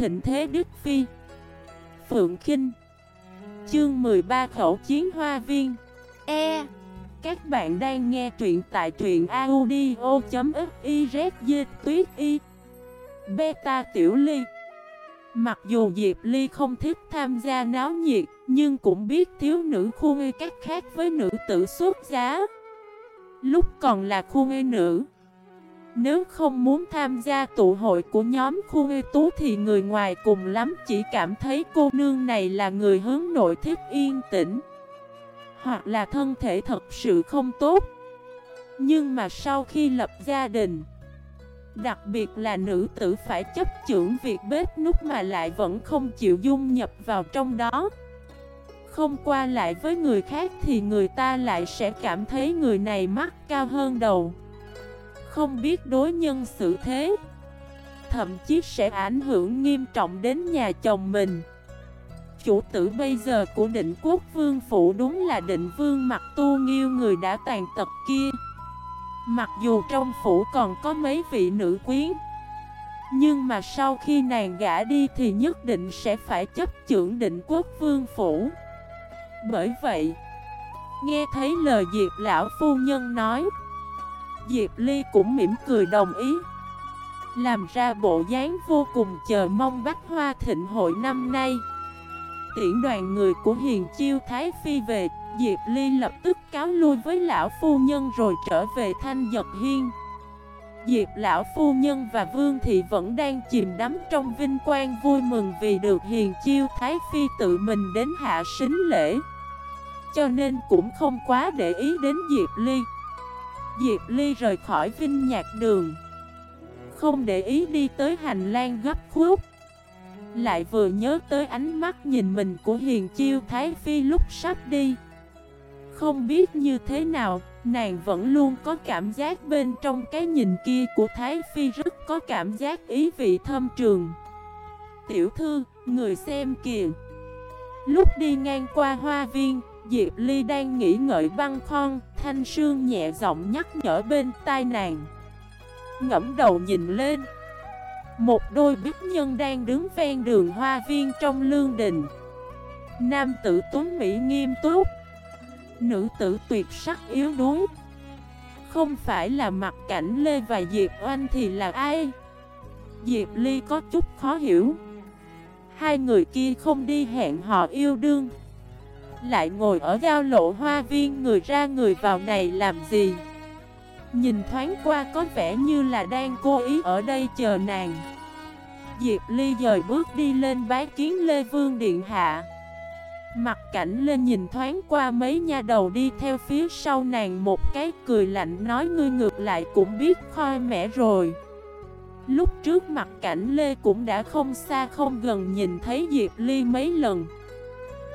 thịnh thế Đức Phi. Phượng Kinh. Chương 13 Khẩu Chiến Hoa Viên. E. Các bạn đang nghe truyện tại truyện audio.xyz tuyết y. Beta Tiểu Ly. Mặc dù Diệp Ly không thích tham gia náo nhiệt, Nhưng cũng biết thiếu nữ khu ngư các khác với nữ tử xuất giá. Lúc còn là khu ngư nữ nếu không muốn tham gia tụ hội của nhóm khu ngư tú Thì người ngoài cùng lắm, chỉ cảm thấy cô nương này là người hướng nội thích yên tĩnh, Hoặc là thân thể thật sự không tốt. Nhưng mà sau khi lập gia đình, Đặc biệt là nữ tử phải chấp chưởng việc bếp nút mà lại vẫn không chịu dung nhập vào trong đó. Không qua lại với người khác thì người ta lại sẽ cảm thấy người này mắt cao hơn đầu. Không biết đối nhân xử thế. Thậm chí sẽ ảnh hưởng nghiêm trọng đến nhà chồng mình. Chủ tử bây giờ của định quốc vương phủ đúng là định vương mặt tu nghiêu người đã tàn tật kia. Mặc dù trong phủ còn có mấy vị nữ quyến Nhưng mà sau khi nàng gã đi thì nhất định sẽ phải chấp trưởng định quốc vương phủ. Bởi vậy, Nghe thấy lời Diệp lão phu nhân nói Diệp Ly cũng mỉm cười đồng ý. Làm ra bộ dáng vô cùng chờ mong bách hoa thịnh hội năm nay. Tiễn đoàn người của Hiền Chiêu Thái Phi về, Diệp Ly lập tức cáo lui với lão phu nhân rồi trở về thanh giật hiên. Diệp lão phu nhân và Vương Thị vẫn đang chìm đắm trong vinh quang vui mừng vì được hiền chiêu Thái Phi tự mình đến hạ sính lễ. Cho nên cũng không quá để ý đến Diệp Ly. Diệp Ly rời khỏi vinh nhạc đường Không để ý đi tới hành lang gấp khúc Lại vừa nhớ tới ánh mắt nhìn mình của hiền chiêu Thái Phi lúc sắp đi không biết như thế nào, nàng vẫn luôn có cảm giác bên trong cái nhìn kia của Thái Phi rất có cảm giác ý vị thâm trường. Tiểu thư, người xem kìa. Lúc đi ngang qua hoa viên, Diệp Ly đang nghĩ ngợi băng khon, thanh sương nhẹ giọng nhắc nhở bên tai nàng. Ngẫm đầu nhìn lên. Một đôi bích nhân đang đứng ven đường hoa viên trong lương đình. Nam tử tuấn Mỹ nghiêm túc Nữ tử tuyệt sắc yếu đuối Không phải là mặt cảnh Lê và Diệp Oanh thì là ai Diệp Ly có chút khó hiểu Hai người kia không đi hẹn họ yêu đương lại ngồi ở giao lộ hoa viên, người ra người vào này làm gì? Nhìn thoáng qua có vẻ như là đang cố ý ở đây chờ nàng. Diệp Ly dời bước đi lên bái kiến Lê Vương Điện Hạ. Mặt cảnh lên nhìn thoáng qua mấy nha đầu đi theo phía sau nàng một cái, cười lạnh nói, ngươi ngược lại cũng biết khoi mẻ rồi. Lúc trước mặt cảnh Lê cũng đã không xa, không gần nhìn thấy Diệp Ly mấy lần.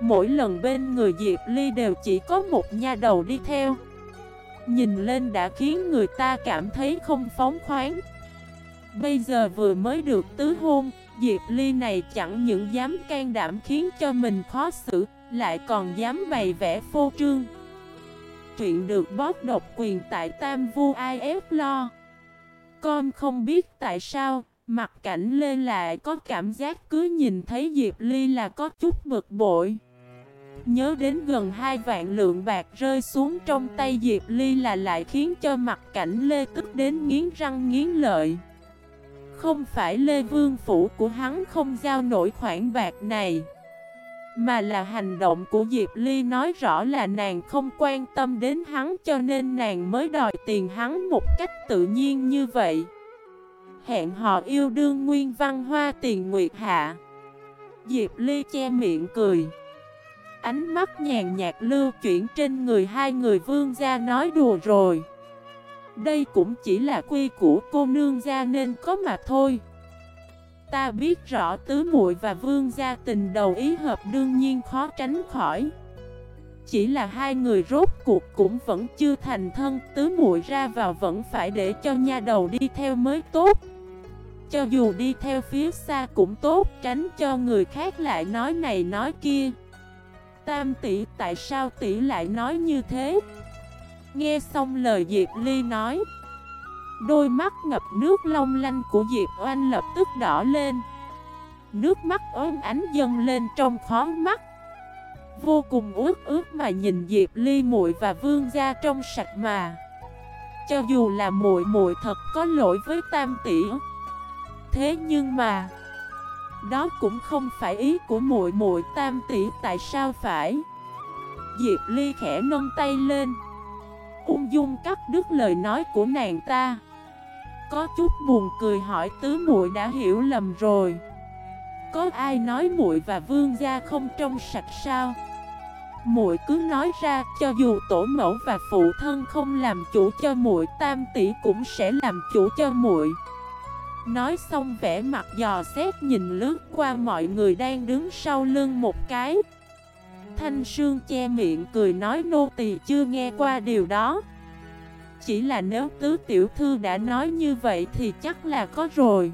Mỗi lần bên người Diệp Ly đều chỉ có một nha đầu đi theo Nhìn lên đã khiến người ta cảm thấy không phóng khoáng Bây giờ vừa mới được tứ hôn Diệp Ly này chẳng những dám can đảm khiến cho mình khó xử, lại còn dám bày vẽ phô trương. chuyện được bóp độc quyền tại Tam Vu IF Lo. Con không biết tại sao, mặt cảnh Lê lại có cảm giác cứ nhìn thấy Diệp Ly là có chút bực bội. Nhớ đến gần hai vạn lượng bạc rơi xuống trong tay Diệp Ly là lại khiến cho mặt cảnh Lê tức đến nghiến răng nghiến lợi. Không phải Lê Vương Phủ của hắn không giao nổi khoản bạc này, Mà là hành động của Diệp Ly nói rõ là nàng không quan tâm đến hắn Cho nên nàng mới đòi tiền hắn một cách tự nhiên như vậy. Hẹn họ yêu đương nguyên văn hoa tiền nguyệt hạ. Diệp Ly che miệng cười. Ánh mắt nhàn nhạt lưu chuyển trên người hai người vương gia nói đùa rồi. Đây cũng chỉ là quy của cô nương gia nên có mà thôi. Ta biết rõ tứ muội và vương gia tình đầu ý hợp đương nhiên khó tránh khỏi. Chỉ là hai người rốt cuộc cũng vẫn chưa thành thân, Tứ muội ra vào vẫn phải để cho nha đầu đi theo mới tốt. Cho dù đi theo phía xa cũng tốt, Tránh cho người khác lại nói này nói kia. Tam tỷ, tại sao tỷ lại nói như thế? Nghe xong lời Diệp Ly nói, Đôi mắt ngập nước long lanh của Diệp Oanh lập tức đỏ lên. Nước mắt ốm ánh dâng lên trong khó mắt. Vô cùng ướt ướt mà nhìn Diệp Ly muội và Vương gia trong sạch mà. Cho dù là muội muội thật có lỗi với Tam tỷ, Thế nhưng mà đó cũng không phải ý của muội muội Tam tỷ, tại sao phải? Diệp Ly khẽ nâng tay lên. Ung dung cắt đứt lời nói của nàng ta. Có chút buồn cười hỏi tứ muội đã hiểu lầm rồi. Có ai nói muội và vương gia không trong sạch sao? Muội cứ nói ra, cho dù tổ mẫu và phụ thân không làm chủ cho muội, tam tỷ cũng sẽ làm chủ cho muội nói xong vẻ mặt dò xét nhìn lướt qua mọi người đang đứng sau lưng một cái. Thanh sương che miệng cười nói nô tỳ chưa nghe qua điều đó. Chỉ là nếu tứ tiểu thư đã nói như vậy thì chắc là có rồi.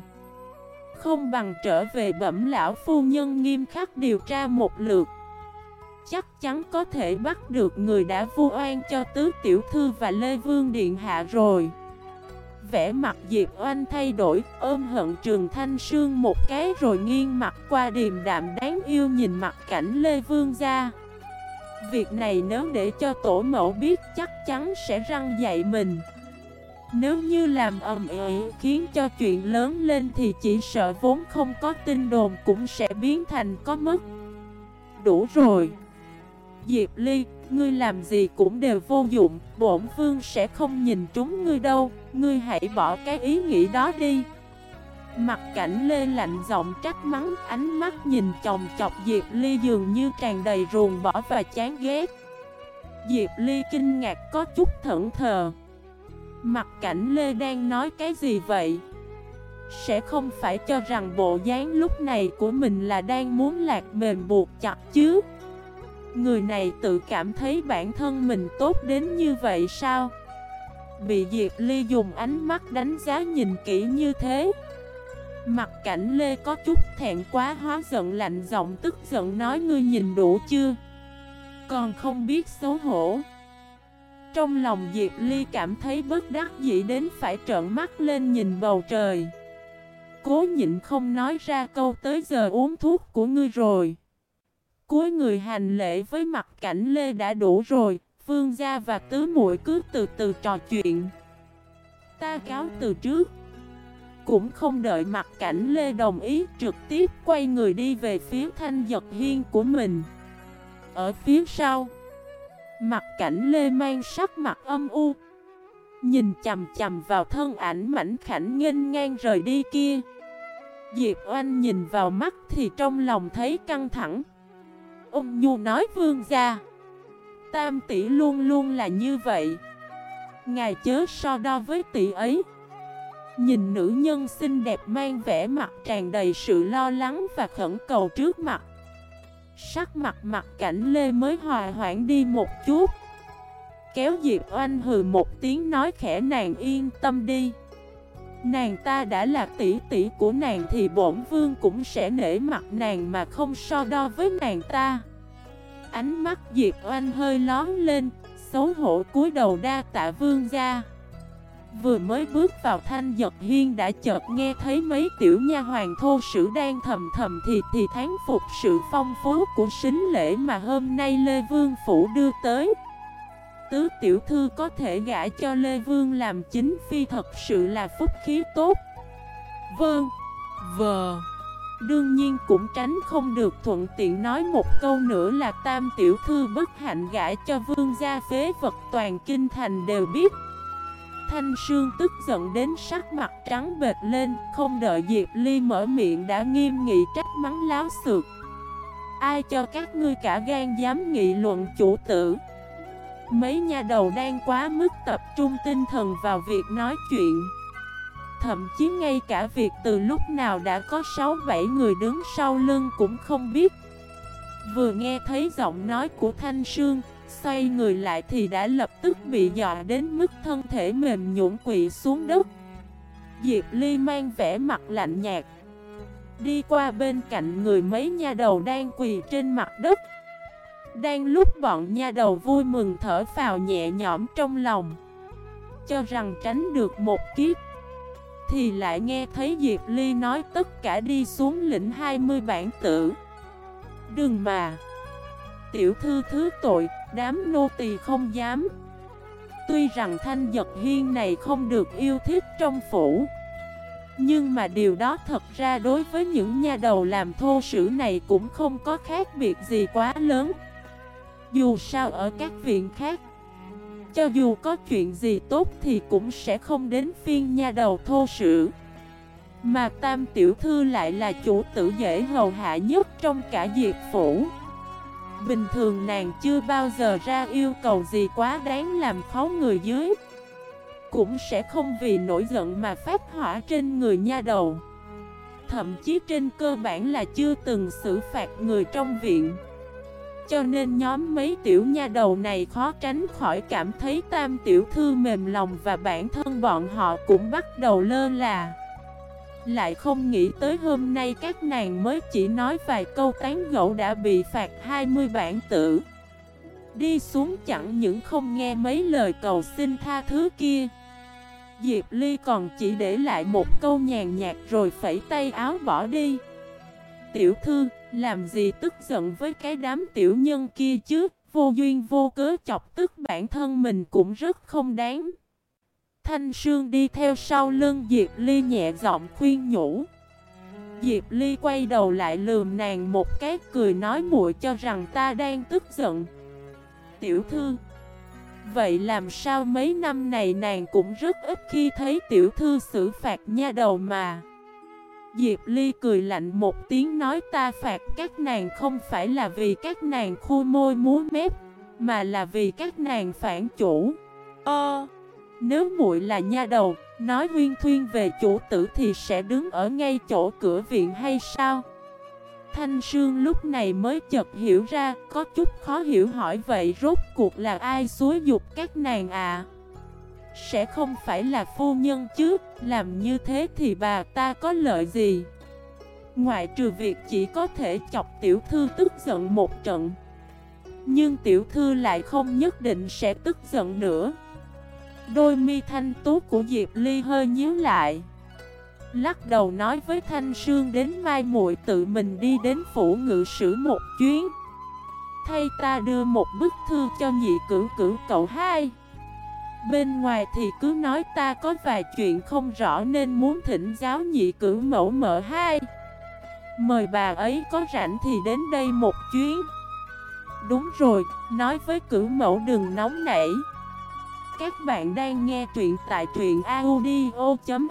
Không bằng trở về bẩm lão phu nhân nghiêm khắc điều tra một lượt. Chắc chắn có thể bắt được người đã vu oan cho tứ tiểu thư và Lê Vương Điện Hạ rồi. Vẽ mặt Diệp Oanh thay đổi, ôm hận Trường Thanh Sương một cái rồi nghiêng mặt qua điềm đạm đáng yêu nhìn mặt cảnh Lê Vương ra. Việc này nếu để cho tổ mẫu biết chắc chắn sẽ răng dạy mình. Nếu như làm ầm ĩ khiến cho chuyện lớn lên thì chỉ sợ vốn không có tin đồn cũng sẽ biến thành có mất. Đủ rồi. Diệp Ly, ngươi làm gì cũng đều vô dụng, bổn vương sẽ không nhìn trúng ngươi đâu, ngươi hãy bỏ cái ý nghĩ đó đi. Mặt cảnh Lê lạnh giọng trách mắng, ánh mắt nhìn chồng chọc Diệp Ly dường như tràn đầy ruồng bỏ và chán ghét. Diệp Ly kinh ngạc có chút thẫn thờ. Mặt cảnh Lê đang nói cái gì vậy? Sẽ không phải cho rằng bộ dáng lúc này của mình là đang muốn lạc mềm buộc chặt chứ? Người này tự cảm thấy bản thân mình tốt đến như vậy sao? Bị Diệp Ly dùng ánh mắt đánh giá nhìn kỹ như thế. Mặt cảnh Lê có chút thẹn quá, hóa giận lạnh giọng tức giận nói, ngươi nhìn đủ chưa? Còn không biết xấu hổ. Trong lòng Diệp Ly cảm thấy bất đắc dĩ đến phải trợn mắt lên nhìn bầu trời. Cố nhịn không nói ra câu tới giờ uống thuốc của ngươi rồi. Cuối người hành lễ với mặt cảnh Lê đã đủ rồi, Vương gia và tứ muội cứ từ từ trò chuyện. Ta cáo từ trước. Cũng không đợi mặt cảnh Lê đồng ý trực tiếp quay người đi về phía thanh giật hiên của mình. Ở phía sau, mặt cảnh Lê mang sắc mặt âm u. Nhìn chầm chầm vào thân ảnh mảnh khảnh nghênh ngang rời đi kia. Diệp Oanh nhìn vào mắt thì trong lòng thấy căng thẳng. Ông Nhu nói vương gia. Tam tỷ luôn luôn là như vậy. Ngài chớ so đo với tỷ ấy. Nhìn nữ nhân xinh đẹp mang vẻ mặt tràn đầy sự lo lắng và khẩn cầu trước mặt. Sắc mặt mặt cảnh Lê mới hòa hoãn đi một chút. Kéo Diệp Oanh hừ một tiếng nói khẽ nàng yên tâm đi. Nàng ta đã là tỷ tỷ của nàng thì bổn vương cũng sẽ nể mặt nàng mà không so đo với nàng ta Ánh mắt Diệp Oanh hơi lón lên, xấu hổ cúi đầu đa tạ vương ra. Vừa mới bước vào thanh giật hiên đã chợt nghe thấy mấy tiểu nha hoàng thô sử đang thầm thầm thì thì thán phục sự phong phú của sính lễ mà hôm nay Lê Vương Phủ đưa tới Tứ tiểu thư có thể gả cho Lê Vương làm chính phi thật sự là phúc khí tốt. Vâng, vờ. Đương nhiên cũng tránh không được thuận tiện nói một câu nữa là tam tiểu thư bất hạnh gã cho vương gia phế vật toàn kinh thành đều biết. Thanh Sương tức giận đến sắc mặt trắng bệt lên Không đợi Diệp Ly mở miệng đã nghiêm nghị trách mắng láo xược. Ai cho các ngươi cả gan dám nghị luận chủ tử? Mấy nhà đầu đang quá mức tập trung tinh thần vào việc nói chuyện. Thậm chí ngay cả việc từ lúc nào đã có 6-7 người đứng sau lưng cũng không biết. Vừa nghe thấy giọng nói của Thanh Sương, Xoay người lại thì đã lập tức bị dọa đến mức thân thể mềm nhũn quỵ xuống đất. Diệp Ly mang vẻ mặt lạnh nhạt. Đi qua bên cạnh người mấy nha đầu đang quỳ trên mặt đất. Đang lúc bọn nha đầu vui mừng thở phào nhẹ nhõm trong lòng. Cho rằng tránh được một kiếp Thì lại nghe thấy Diệp Ly nói tất cả đi xuống lĩnh 20 bản tử. Đừng mà. Tiểu thư thứ tội, đám nô tỳ không dám. Tuy rằng thanh giật hiên này không được yêu thích trong phủ Nhưng mà điều đó thật ra đối với những nhà đầu làm thô sử này cũng không có khác biệt gì quá lớn. Dù sao ở các viện khác, Cho dù có chuyện gì tốt thì cũng sẽ không đến phiên nha đầu thô sử. Mà tam tiểu thư lại là chủ tử dễ hầu hạ nhất trong cả diệt phủ. Bình thường nàng chưa bao giờ ra yêu cầu gì quá đáng làm khó người dưới. Cũng sẽ không vì nổi giận mà phát hỏa trên người nha đầu. Thậm chí trên cơ bản là chưa từng xử phạt người trong viện. Cho nên nhóm mấy tiểu nha đầu này khó tránh khỏi cảm thấy tam tiểu thư mềm lòng Và bản thân bọn họ cũng bắt đầu lơ là. Lại không nghĩ tới hôm nay các nàng mới chỉ nói vài câu tán gẫu đã bị phạt 20 bản tử. Đi xuống chẳng những không nghe mấy lời cầu xin tha thứ kia. Diệp Ly còn chỉ để lại một câu nhàn nhạt rồi phẩy tay áo bỏ đi. Tiểu thư, làm gì tức giận với cái đám tiểu nhân kia chứ Vô duyên vô cớ chọc tức bản thân mình cũng rất không đáng Thanh Sương đi theo sau lưng Diệp Ly nhẹ giọng khuyên nhủ. Diệp Ly quay đầu lại lườm nàng một cái, cười nói muội cho rằng ta đang tức giận. Tiểu thư, Vậy làm sao mấy năm này nàng cũng rất ít khi thấy tiểu thư xử phạt nha đầu mà Diệp Ly cười lạnh một tiếng nói ta phạt các nàng không phải là vì các nàng khô môi múa mép Mà là vì các nàng phản chủ Ơ nếu muội là nha đầu, nói huyên thuyên về chủ tử thì sẽ đứng ở ngay chỗ cửa viện hay sao? Thanh Sương lúc này mới chợt hiểu ra, có chút khó hiểu hỏi vậy rốt cuộc là ai xúi dục các nàng à? Sẽ không phải là phu nhân chứ, làm như thế thì bà ta có lợi gì? Ngoại trừ việc chỉ có thể chọc tiểu thư tức giận một trận. Nhưng tiểu thư lại không nhất định sẽ tức giận nữa. Đôi mi thanh tú của Diệp Ly hơi nhíu lại. Lắc đầu nói với Thanh Sương đến mai muội tự mình đi đến phủ ngự sử một chuyến. Thay ta đưa một bức thư cho nhị cử cửu cậu hai. Bên ngoài thì cứ nói ta có vài chuyện không rõ nên muốn thỉnh giáo nhị cử mẫu mở hai. Mời bà ấy có rảnh thì đến đây một chuyến. Đúng rồi, nói với cử mẫu đừng nóng nảy. Các bạn đang nghe truyện tại truyện audio.fif